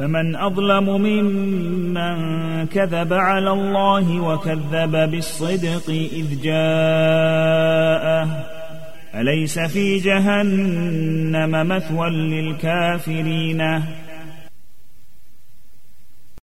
فمن أظلم ممن كذب على الله وكذب بالصدق إذ جاءه. أليس في جهنم مثوى للكافرين؟